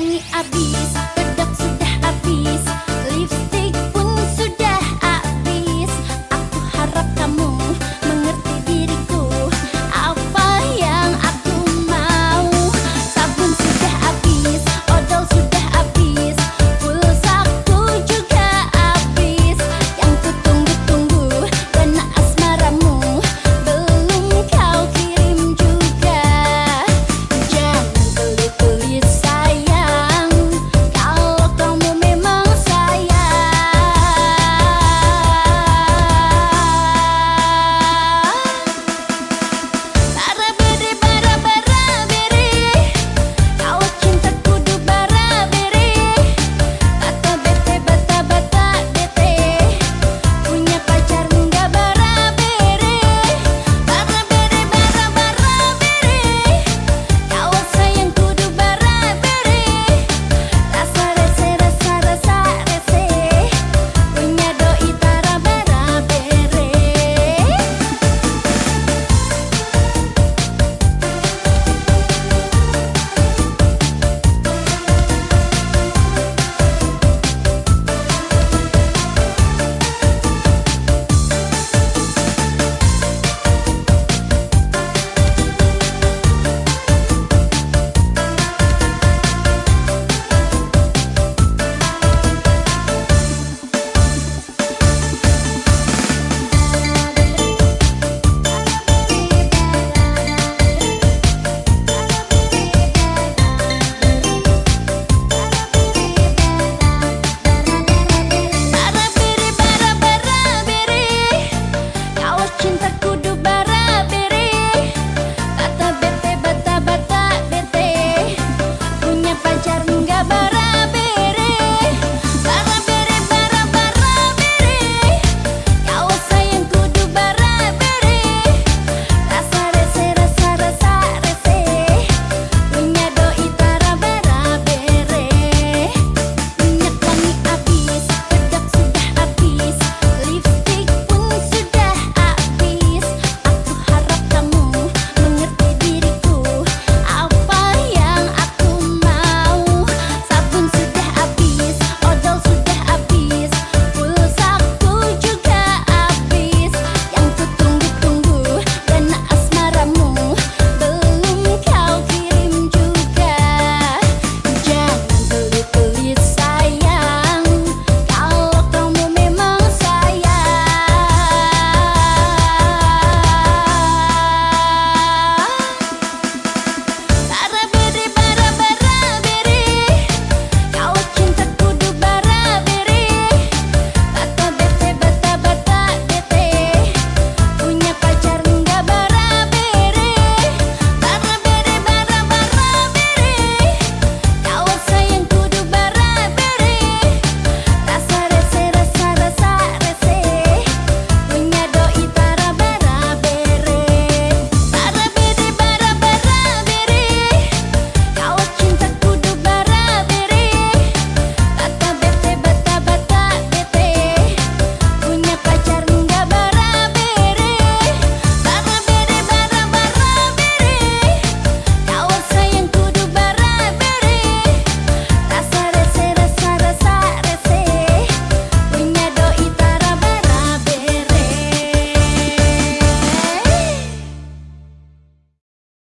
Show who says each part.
Speaker 1: ogni abisso 킨탁